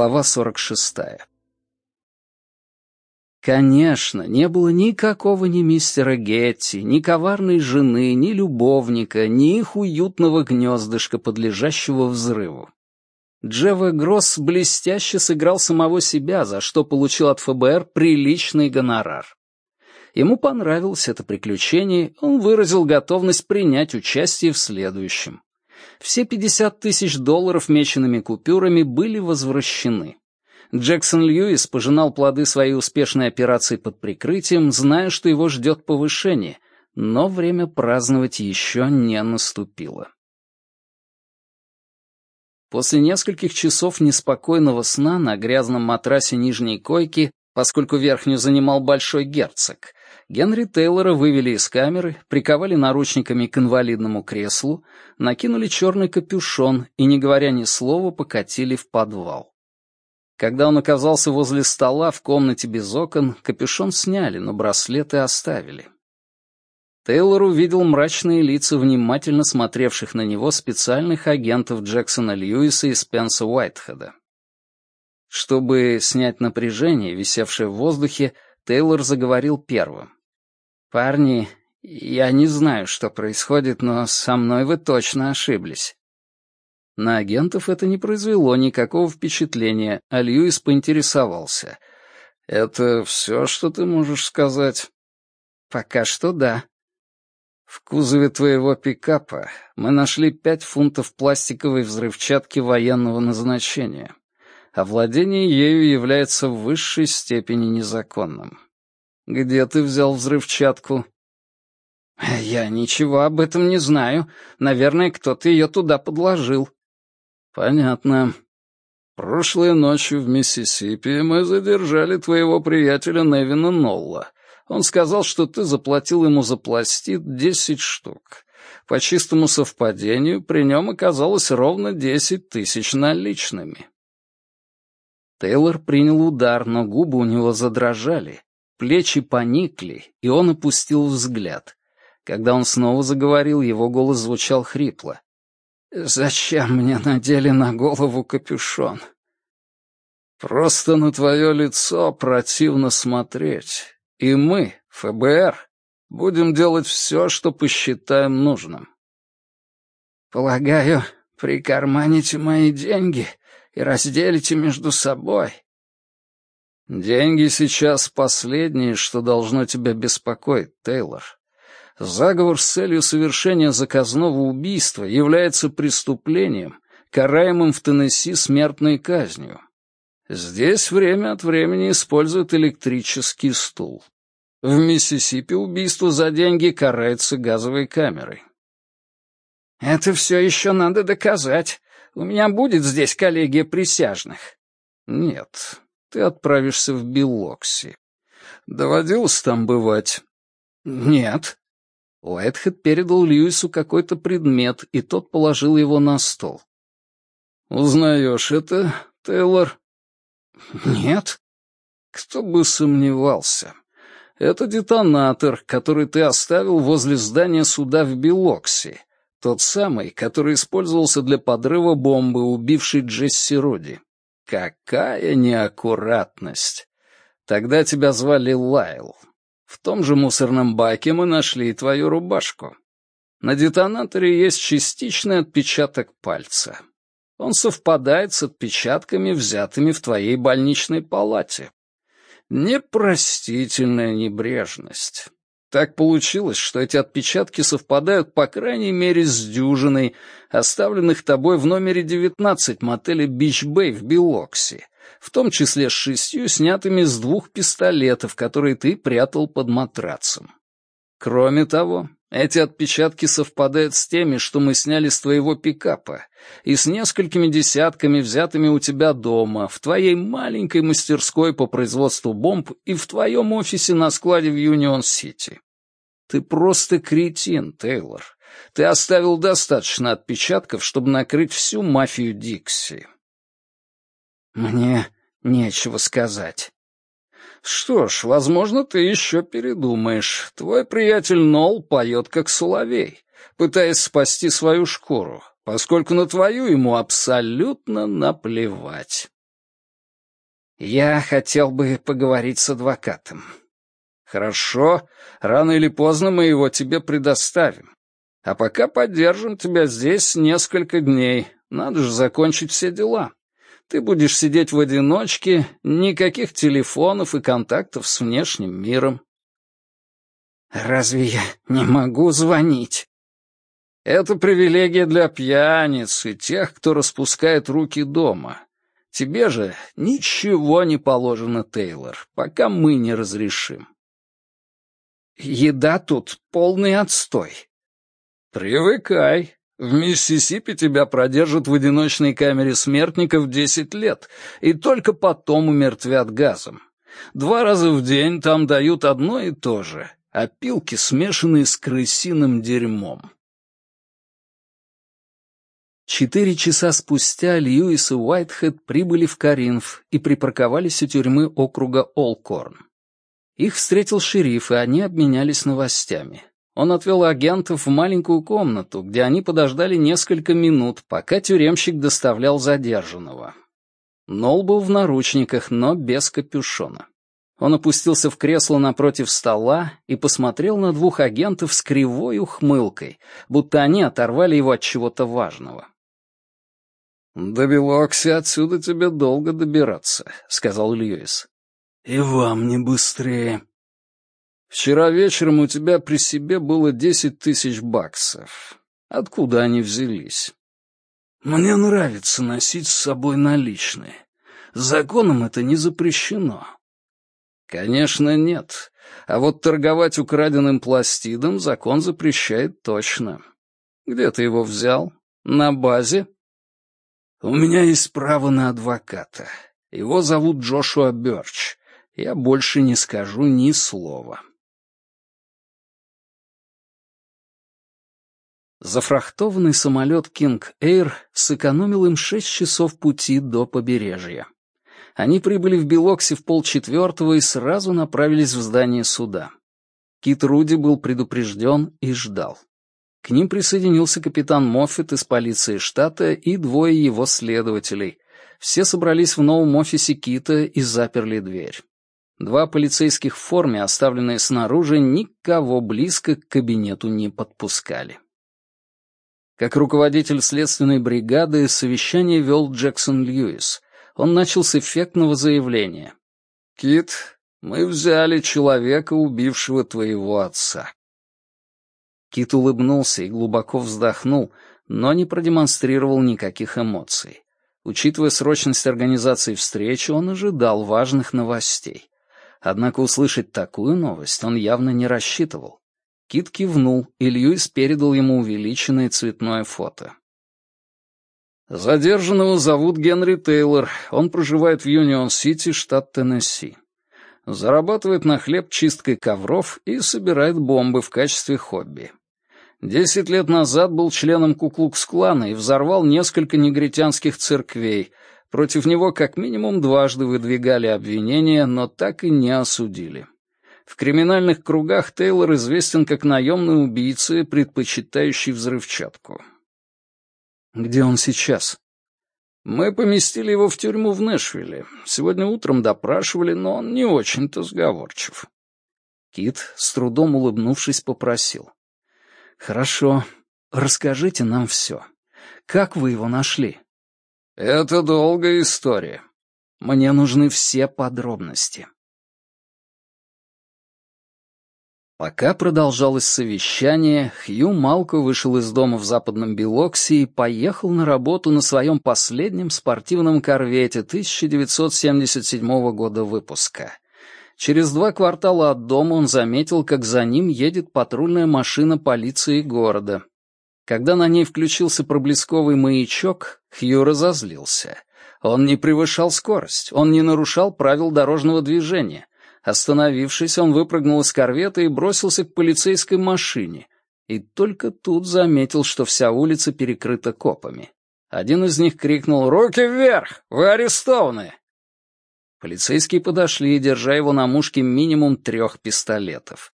Глава 46. Конечно, не было никакого ни мистера Гетти, ни коварной жены, ни любовника, ни их уютного гнездышка, подлежащего взрыву. Джева Гросс блестяще сыграл самого себя, за что получил от ФБР приличный гонорар. Ему понравилось это приключение, он выразил готовность принять участие в следующем. Все 50 тысяч долларов меченными купюрами были возвращены. Джексон Льюис пожинал плоды своей успешной операции под прикрытием, зная, что его ждет повышение, но время праздновать еще не наступило. После нескольких часов неспокойного сна на грязном матрасе нижней койки, поскольку верхнюю занимал большой герцог, Генри Тейлора вывели из камеры, приковали наручниками к инвалидному креслу, накинули черный капюшон и, не говоря ни слова, покатили в подвал. Когда он оказался возле стола в комнате без окон, капюшон сняли, но браслеты оставили. Тейлор увидел мрачные лица внимательно смотревших на него специальных агентов Джексона Льюиса и Спенса Уайтхеда. Чтобы снять напряжение, висевшее в воздухе, Тейлор заговорил первым. «Парни, я не знаю, что происходит, но со мной вы точно ошиблись». На агентов это не произвело никакого впечатления, а Льюис поинтересовался. «Это все, что ты можешь сказать?» «Пока что да». «В кузове твоего пикапа мы нашли пять фунтов пластиковой взрывчатки военного назначения, а владение ею является в высшей степени незаконным. Где ты взял взрывчатку?» «Я ничего об этом не знаю. Наверное, кто-то ее туда подложил». «Понятно. Прошлой ночью в Миссисипи мы задержали твоего приятеля Невина Нолла. Он сказал, что ты заплатил ему за пластид десять штук. По чистому совпадению, при нем оказалось ровно десять тысяч наличными». Тейлор принял удар, но губы у него задрожали. Плечи поникли, и он опустил взгляд. Когда он снова заговорил, его голос звучал хрипло. «Зачем мне надели на голову капюшон?» «Просто на твое лицо противно смотреть. И мы, ФБР, будем делать все, что посчитаем нужным». «Полагаю, прикарманите мои деньги и разделите между собой», Деньги сейчас последнее, что должно тебя беспокоить, Тейлор. Заговор с целью совершения заказного убийства является преступлением, караемым в Теннесси смертной казнью. Здесь время от времени используют электрический стул. В Миссисипи убийство за деньги карается газовой камерой. «Это все еще надо доказать. У меня будет здесь коллегия присяжных». «Нет, ты отправишься в Белокси. Доводилось там бывать? Нет. Уайтхед передал Льюису какой-то предмет, и тот положил его на стол. Узнаешь это, Тейлор? Нет. Кто бы сомневался. Это детонатор, который ты оставил возле здания суда в Белокси. Тот самый, который использовался для подрыва бомбы, убившей Джесси Роди. Какая неаккуратность. Тогда тебя звали Лайл. В том же мусорном баке мы нашли твою рубашку. На детонаторе есть частичный отпечаток пальца. Он совпадает с отпечатками, взятыми в твоей больничной палате. Непростительная небрежность. Так получилось, что эти отпечатки совпадают по крайней мере с дюжиной, оставленных тобой в номере 19 мотеля Бич Бэй в Билокси, в том числе с шестью, снятыми с двух пистолетов, которые ты прятал под матрацем. Кроме того, эти отпечатки совпадают с теми, что мы сняли с твоего пикапа, и с несколькими десятками, взятыми у тебя дома, в твоей маленькой мастерской по производству бомб и в твоем офисе на складе в Юнион-Сити. Ты просто кретин, Тейлор. Ты оставил достаточно отпечатков, чтобы накрыть всю мафию Дикси. Мне нечего сказать. Что ж, возможно, ты еще передумаешь. Твой приятель Нол поет как соловей, пытаясь спасти свою шкуру, поскольку на твою ему абсолютно наплевать. «Я хотел бы поговорить с адвокатом». «Хорошо, рано или поздно мы его тебе предоставим. А пока поддержим тебя здесь несколько дней. Надо же закончить все дела. Ты будешь сидеть в одиночке, никаких телефонов и контактов с внешним миром». «Разве я не могу звонить?» «Это привилегия для пьяниц и тех, кто распускает руки дома. Тебе же ничего не положено, Тейлор, пока мы не разрешим. Еда тут полный отстой. Привыкай. В Миссисипи тебя продержат в одиночной камере смертников десять лет, и только потом умертвят газом. Два раза в день там дают одно и то же — опилки, смешанные с крысиным дерьмом. Четыре часа спустя Льюис и Уайтхед прибыли в Каринф и припарковались у тюрьмы округа Олкорн. Их встретил шериф, и они обменялись новостями. Он отвел агентов в маленькую комнату, где они подождали несколько минут, пока тюремщик доставлял задержанного. Нол был в наручниках, но без капюшона. Он опустился в кресло напротив стола и посмотрел на двух агентов с кривой ухмылкой, будто они оторвали его от чего-то важного. «До Белокси отсюда тебе долго добираться», — сказал Льюис. «И вам не быстрее». «Вчера вечером у тебя при себе было десять тысяч баксов. Откуда они взялись?» «Мне нравится носить с собой наличные. Законом это не запрещено». «Конечно, нет. А вот торговать украденным пластидом закон запрещает точно. Где ты его взял? На базе?» «У меня есть право на адвоката. Его зовут Джошуа Бёрч. Я больше не скажу ни слова». Зафрахтованный самолет King Air сэкономил им шесть часов пути до побережья. Они прибыли в Белокси в полчетвертого и сразу направились в здание суда. Кит Руди был предупрежден и ждал. К ним присоединился капитан Моффит из полиции штата и двое его следователей. Все собрались в новом офисе Кита и заперли дверь. Два полицейских в форме, оставленные снаружи, никого близко к кабинету не подпускали. Как руководитель следственной бригады совещание вел Джексон Льюис. Он начал с эффектного заявления. «Кит, мы взяли человека, убившего твоего отца. Кит улыбнулся и глубоко вздохнул, но не продемонстрировал никаких эмоций. Учитывая срочность организации встречи, он ожидал важных новостей. Однако услышать такую новость он явно не рассчитывал. Кит кивнул, и Льюис передал ему увеличенное цветное фото. Задержанного зовут Генри Тейлор. Он проживает в Юнион-Сити, штат Теннесси. Зарабатывает на хлеб чисткой ковров и собирает бомбы в качестве хобби. Десять лет назад был членом Куклукс-клана и взорвал несколько негритянских церквей. Против него как минимум дважды выдвигали обвинения, но так и не осудили. В криминальных кругах Тейлор известен как наемный убийца, предпочитающий взрывчатку. Где он сейчас? Мы поместили его в тюрьму в Нэшвилле. Сегодня утром допрашивали, но он не очень-то сговорчив. Кит, с трудом улыбнувшись, попросил. «Хорошо. Расскажите нам все. Как вы его нашли?» «Это долгая история. Мне нужны все подробности». Пока продолжалось совещание, Хью Малко вышел из дома в западном Белоксе и поехал на работу на своем последнем спортивном корвете 1977 года выпуска — Через два квартала от дома он заметил, как за ним едет патрульная машина полиции города. Когда на ней включился проблесковый маячок, Хью разозлился. Он не превышал скорость, он не нарушал правил дорожного движения. Остановившись, он выпрыгнул из корвета и бросился к полицейской машине. И только тут заметил, что вся улица перекрыта копами. Один из них крикнул «Руки вверх! Вы арестованы!» Полицейские подошли, держа его на мушке минимум трех пистолетов.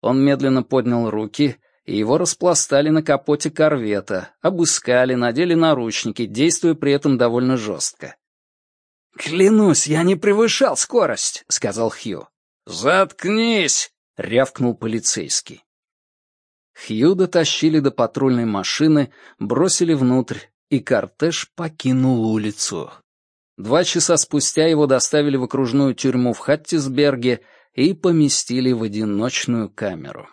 Он медленно поднял руки, и его распластали на капоте корвета, обыскали, надели наручники, действуя при этом довольно жестко. «Клянусь, я не превышал скорость», — сказал Хью. «Заткнись!» — рявкнул полицейский. Хью дотащили до патрульной машины, бросили внутрь, и кортеж покинул улицу. Два часа спустя его доставили в окружную тюрьму в Хаттисберге и поместили в одиночную камеру.